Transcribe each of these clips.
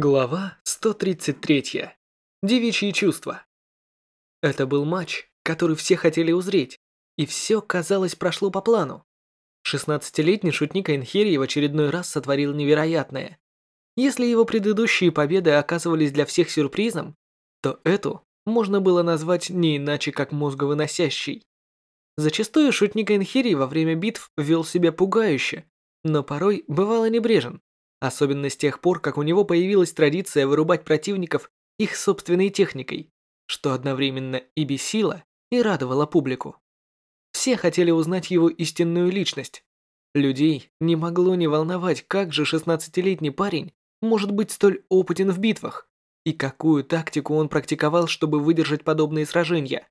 Глава 133. Девичьи чувства. Это был матч, который все хотели узреть, и все, казалось, прошло по плану. 16-летний шутник Энхерии в очередной раз сотворил невероятное. Если его предыдущие победы оказывались для всех сюрпризом, то эту можно было назвать не иначе, как мозговыносящей. Зачастую шутник Энхерии во время битв вел себя пугающе, но порой бывало небрежен, Особенно с тех пор, как у него появилась традиция вырубать противников их собственной техникой, что одновременно и бесило, и радовало публику. Все хотели узнать его истинную личность. Людей не могло не волновать, как же 16-летний парень может быть столь опытен в битвах, и какую тактику он практиковал, чтобы выдержать подобные сражения.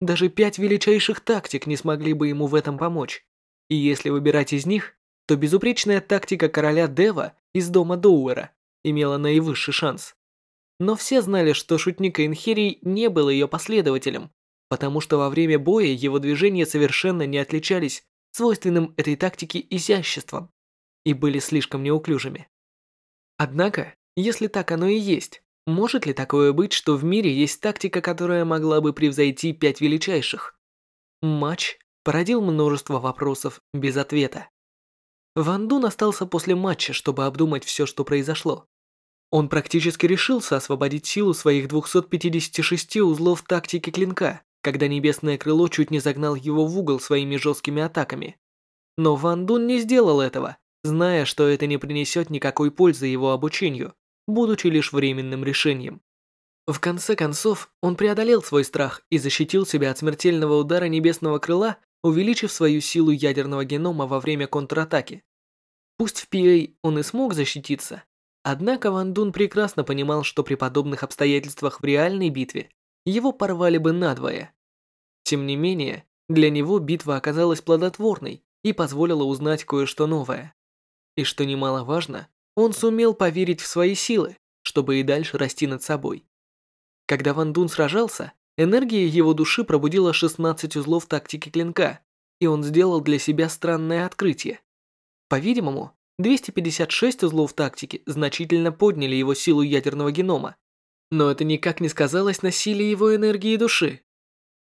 Даже пять величайших тактик не смогли бы ему в этом помочь. И если выбирать из них, то безупречная тактика короля Дева из дома Доуэра имела наивысший шанс. Но все знали, что шутник Инхерий не был ее последователем, потому что во время боя его движения совершенно не отличались свойственным этой тактике изяществом и были слишком неуклюжими. Однако, если так оно и есть, может ли такое быть, что в мире есть тактика, которая могла бы превзойти пять величайших? Матч породил множество вопросов без ответа. Ван Дун остался после матча, чтобы обдумать все, что произошло. Он практически решился освободить силу своих 256 узлов тактики клинка, когда небесное крыло чуть не загнал его в угол своими жесткими атаками. Но Ван Дун не сделал этого, зная, что это не принесет никакой пользы его обучению, будучи лишь временным решением. В конце концов, он преодолел свой страх и защитил себя от смертельного удара небесного крыла, увеличив свою силу ядерного генома во время контратаки. Пусть в PA он и смог защититься, однако Ван Дун прекрасно понимал, что при подобных обстоятельствах в реальной битве его порвали бы надвое. Тем не менее, для него битва оказалась плодотворной и позволила узнать кое-что новое. И что немаловажно, он сумел поверить в свои силы, чтобы и дальше расти над собой. Когда Ван Дун сражался, энергия его души пробудила 16 узлов тактики клинка, и он сделал для себя странное открытие. По-видимому, 256 узлов тактики значительно подняли его силу ядерного генома, но это никак не сказалось на силе его энергии души.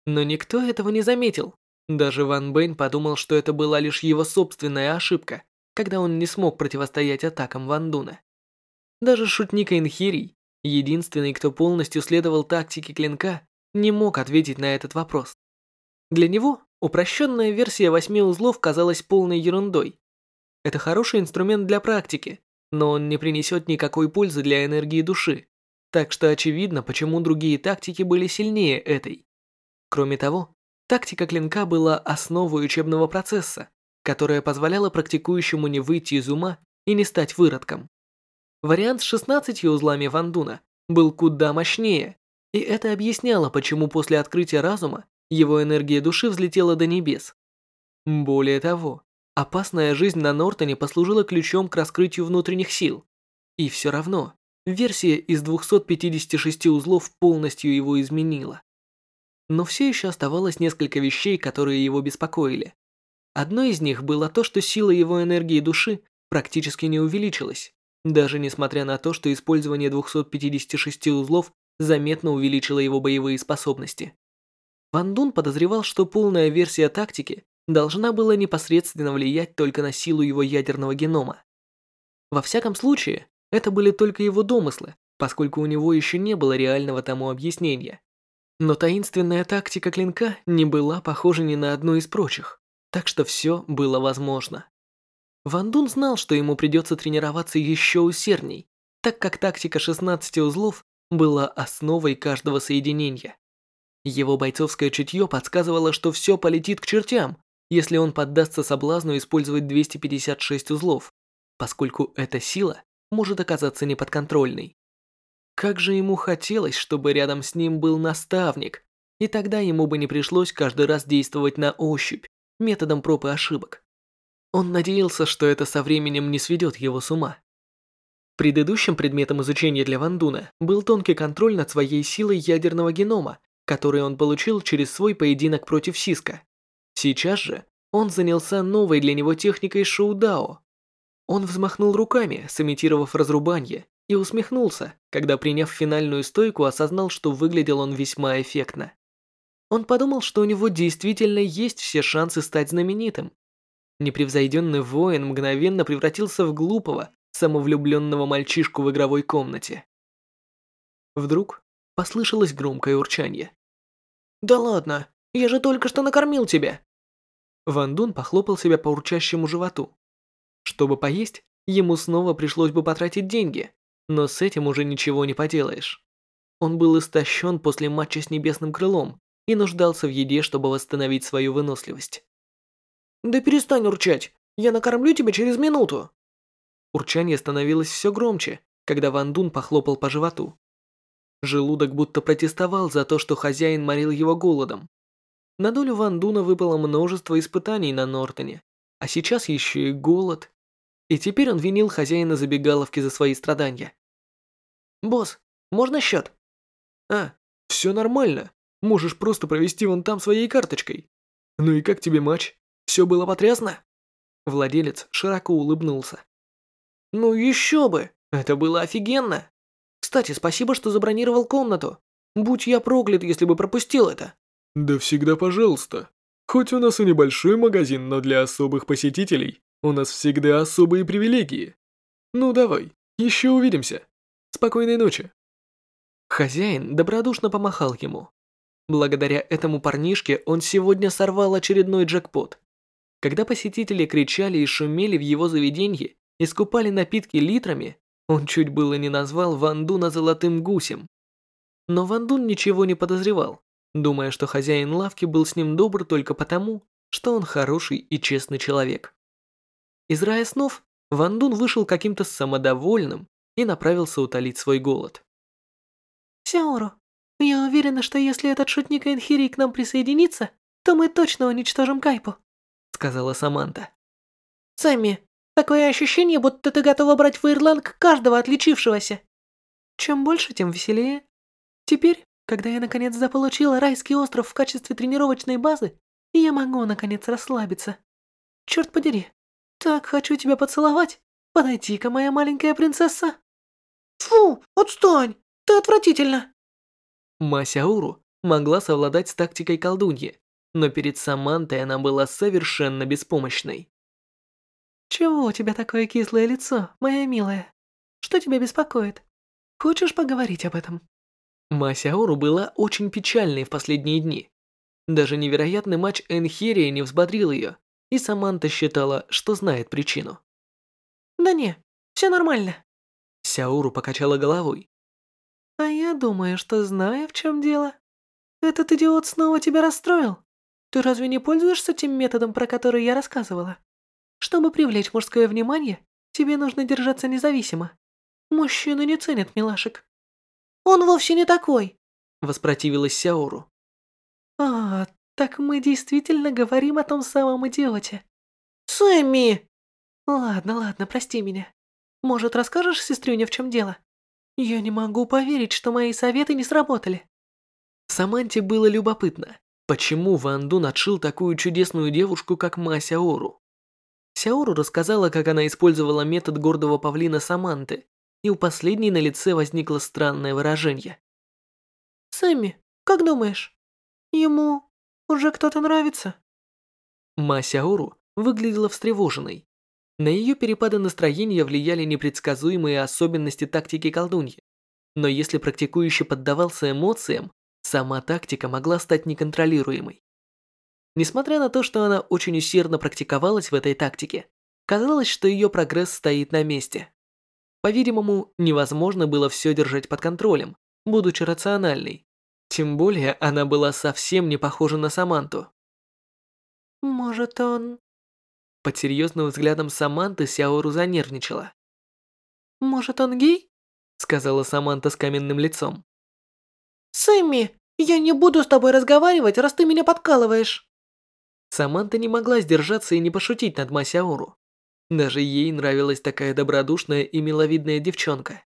Но никто этого не заметил. Даже Ван Бэйн подумал, что это была лишь его собственная ошибка, когда он не смог противостоять атакам Ван Дуна. Даже шутник Инхирий, единственный, кто полностью следовал тактике клинка, не мог ответить на этот вопрос. Для него упрощенная версия восьми узлов казалась полной ерундой, это хороший инструмент для практики, но он не принесет никакой пользы для энергии души. Так что очевидно, почему другие тактики были сильнее этой. Кроме того, тактика клинка была основой учебного процесса, которая позволяла практикующему не выйти из ума и не стать выродком. Вариант с 16 узлами Вандуна был куда мощнее, и это объясняло, почему после открытия разума его энергия души взлетела до небес. Более того, Опасная жизнь на Нортоне послужила ключом к раскрытию внутренних сил. И все равно, версия из 256 узлов полностью его изменила. Но все еще оставалось несколько вещей, которые его беспокоили. Одно из них было то, что сила его энергии души практически не увеличилась, даже несмотря на то, что использование 256 узлов заметно увеличило его боевые способности. Ван Дун подозревал, что полная версия тактики должна была непосредственно влиять только на силу его ядерного генома. Во всяком случае, это были только его домыслы, поскольку у него еще не было реального тому объяснения. Но таинственная тактика клинка не была похожа ни на одну из прочих, так что все было возможно. Ван Дун знал, что ему придется тренироваться еще усердней, так как тактика 16 узлов была основой каждого соединения. Его бойцовское чутье подсказывало, что все полетит к чертям, если он поддастся соблазну использовать 256 узлов, поскольку эта сила может оказаться неподконтрольной. Как же ему хотелось, чтобы рядом с ним был наставник, и тогда ему бы не пришлось каждый раз действовать на ощупь, методом проб и ошибок. Он надеялся, что это со временем не сведет его с ума. Предыдущим предметом изучения для Вандуна был тонкий контроль над своей силой ядерного генома, который он получил через свой поединок против Сиска. Сейчас же он занялся новой для него техникой шоу-дао. Он взмахнул руками, сымитировав разрубание, и усмехнулся, когда, приняв финальную стойку, осознал, что выглядел он весьма эффектно. Он подумал, что у него действительно есть все шансы стать знаменитым. Непревзойденный воин мгновенно превратился в глупого, самовлюбленного мальчишку в игровой комнате. Вдруг послышалось громкое урчание. «Да ладно, я же только что накормил тебя!» Ван Дун похлопал себя по урчащему животу. Чтобы поесть, ему снова пришлось бы потратить деньги, но с этим уже ничего не поделаешь. Он был истощен после матча с Небесным Крылом и нуждался в еде, чтобы восстановить свою выносливость. «Да перестань урчать, я накормлю тебя через минуту!» Урчание становилось все громче, когда Ван Дун похлопал по животу. Желудок будто протестовал за то, что хозяин морил его голодом. На долю Ван Дуна выпало множество испытаний на Нортоне, а сейчас еще и голод. И теперь он винил хозяина забегаловки за свои страдания. «Босс, можно счет?» «А, все нормально. Можешь просто провести вон там своей карточкой. Ну и как тебе матч? Все было потрясно?» Владелец широко улыбнулся. «Ну еще бы! Это было офигенно! Кстати, спасибо, что забронировал комнату. Будь я проклят, если бы пропустил это!» «Да всегда пожалуйста. Хоть у нас и небольшой магазин, но для особых посетителей у нас всегда особые привилегии. Ну давай, еще увидимся. Спокойной ночи». Хозяин добродушно помахал ему. Благодаря этому парнишке он сегодня сорвал очередной джекпот. Когда посетители кричали и шумели в его заведении и скупали напитки литрами, он чуть было не назвал Вандуна золотым гусем. Но Вандун ничего не подозревал думая, что хозяин лавки был с ним добр только потому, что он хороший и честный человек. Из рая снов Ван Дун вышел каким-то самодовольным и направился утолить свой голод. «Сяору, я уверена, что если этот шутник Энхири к нам присоединится, то мы точно уничтожим Кайпу», сказала Саманта. «Сэмми, такое ощущение, будто ты готова брать в Ирланг каждого отличившегося. Чем больше, тем веселее. Теперь когда я наконец заполучила райский остров в качестве тренировочной базы, я могу наконец расслабиться. Черт подери, так хочу тебя поцеловать. Подойди-ка, моя маленькая принцесса. Фу, отстань, ты отвратительно. Масяуру могла совладать с тактикой колдуньи, но перед Самантой она была совершенно беспомощной. Чего у тебя такое кислое лицо, моя милая? Что тебя беспокоит? Хочешь поговорить об этом? Масяору была очень печальной в последние дни. Даже невероятный матч Энхерия не взбодрил ее, и Саманта считала, что знает причину. «Да не, все нормально». Сяору покачала головой. «А я думаю, что знаю, в чем дело. Этот идиот снова тебя расстроил. Ты разве не пользуешься тем методом, про который я рассказывала? Чтобы привлечь мужское внимание, тебе нужно держаться независимо. Мужчины не ценят милашек. Он вовсе не такой!» Воспротивилась Сяору. «А, так мы действительно говорим о том самом идиоте!» «Сэмми!» «Ладно, ладно, прости меня. Может, расскажешь сестрюне, в чем дело? Я не могу поверить, что мои советы не сработали». Саманте было любопытно, почему Ван Дун отшил такую чудесную девушку, как Ма Сяору. Сяору рассказала, как она использовала метод гордого павлина Саманты, и у последней на лице возникло странное выражение. «Сэмми, как думаешь, ему уже кто-то нравится?» Масяору выглядела встревоженной. На ее перепады настроения влияли непредсказуемые особенности тактики колдуньи. Но если практикующий поддавался эмоциям, сама тактика могла стать неконтролируемой. Несмотря на то, что она очень усердно практиковалась в этой тактике, казалось, что ее прогресс стоит на месте. По-видимому, невозможно было все держать под контролем, будучи рациональной. Тем более, она была совсем не похожа на Саманту. «Может, он...» Под серьезным взглядом Саманты Сяору занервничала. «Может, он гей?» Сказала Саманта с каменным лицом. «Сэмми, я не буду с тобой разговаривать, раз ты меня подкалываешь!» Саманта не могла сдержаться и не пошутить над Масяору. Даже ей нравилась такая добродушная и миловидная девчонка.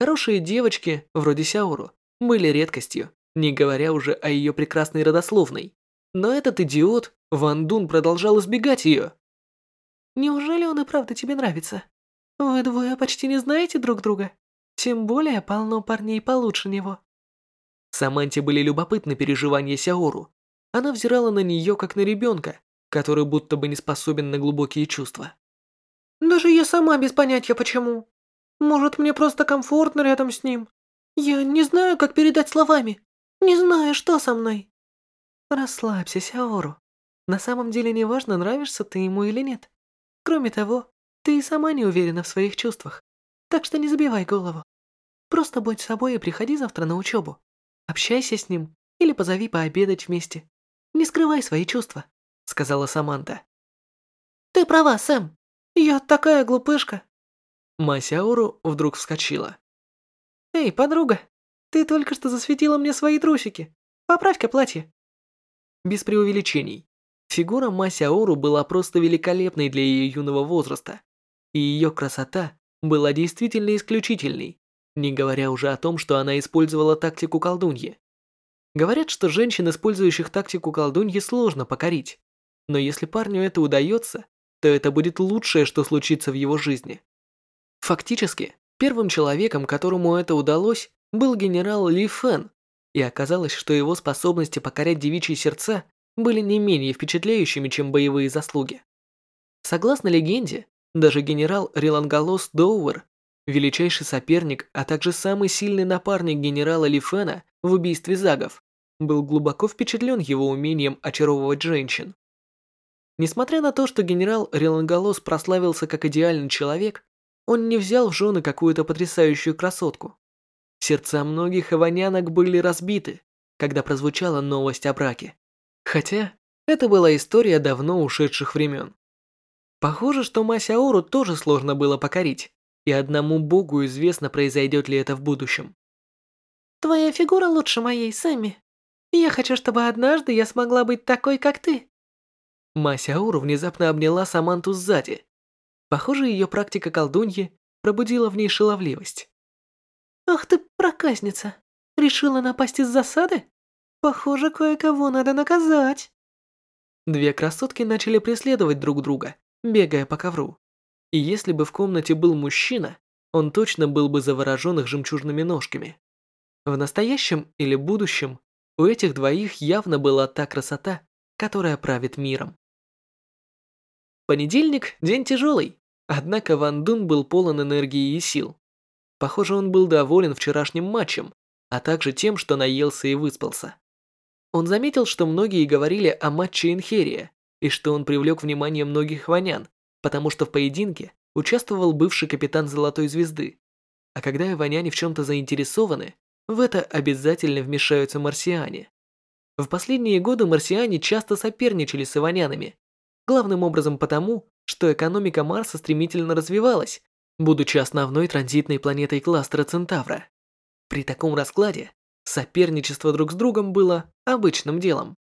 Хорошие девочки, вроде Сяору, были редкостью, не говоря уже о ее прекрасной родословной. Но этот идиот, Ван Дун, продолжал избегать ее. «Неужели он и правда тебе нравится? Вы двое почти не знаете друг друга?» Тем более полно парней получше него. Саманте были любопытны переживания Сяору. Она взирала на нее как на ребенка, который будто бы не способен на глубокие чувства. Даже я сама без понятия почему. Может, мне просто комфортно рядом с ним. Я не знаю, как передать словами. Не знаю, что со мной. Расслабься, Сяору. На самом деле не важно, нравишься ты ему или нет. Кроме того, ты и сама не уверена в своих чувствах. Так что не забивай голову. Просто будь собой и приходи завтра на учебу. Общайся с ним или позови пообедать вместе. Не скрывай свои чувства, сказала Саманта. Ты права, Сэм. Я такая глупышка. Масяору вдруг вскочила. Эй, подруга, ты только что засветила мне свои трусики. Поправь-ка платье. Без преувеличений. Фигура Масяору была просто великолепной для ее юного возраста, и ее красота была действительно исключительной, не говоря уже о том, что она использовала тактику колдуньи. Говорят, что женщин, использующих тактику колдуньи, сложно покорить, но если парню это удается, то это будет лучшее, что случится в его жизни. Фактически, первым человеком, которому это удалось, был генерал Ли Фэн, и оказалось, что его способности покорять девичьи сердца были не менее впечатляющими, чем боевые заслуги. Согласно легенде, даже генерал Рилангалос Доуэр, величайший соперник, а также самый сильный напарник генерала Ли Фэна в убийстве загов, был глубоко впечатлен его умением очаровывать женщин. Несмотря на то, что генерал Реланголос прославился как идеальный человек, он не взял в жены какую-то потрясающую красотку. Сердца многих иванянок были разбиты, когда прозвучала новость о браке. Хотя, это была история давно ушедших времен. Похоже, что Масяору тоже сложно было покорить, и одному богу известно, произойдет ли это в будущем. Твоя фигура лучше моей, Сэмми. Я хочу, чтобы однажды я смогла быть такой, как ты. Масяуру внезапно обняла Саманту сзади. Похоже, ее практика колдуньи пробудила в ней шаловливость. «Ах ты, проказница! Решила напасть из засады? Похоже, кое-кого надо наказать!» Две красотки начали преследовать друг друга, бегая по ковру. И если бы в комнате был мужчина, он точно был бы заворожен их жемчужными ножками. В настоящем или будущем у этих двоих явно была та красота, которая правит миром. Понедельник – день тяжелый, однако Ван Дун был полон энергии и сил. Похоже, он был доволен вчерашним матчем, а также тем, что наелся и выспался. Он заметил, что многие говорили о матче Инхерия, и что он привлек внимание многих ванян, потому что в поединке участвовал бывший капитан Золотой Звезды. А когда ваняне в чем-то заинтересованы, в это обязательно вмешаются марсиане. В последние годы марсиане часто соперничали с иванянами, Главным образом потому, что экономика Марса стремительно развивалась, будучи основной транзитной планетой кластера Центавра. При таком раскладе соперничество друг с другом было обычным делом.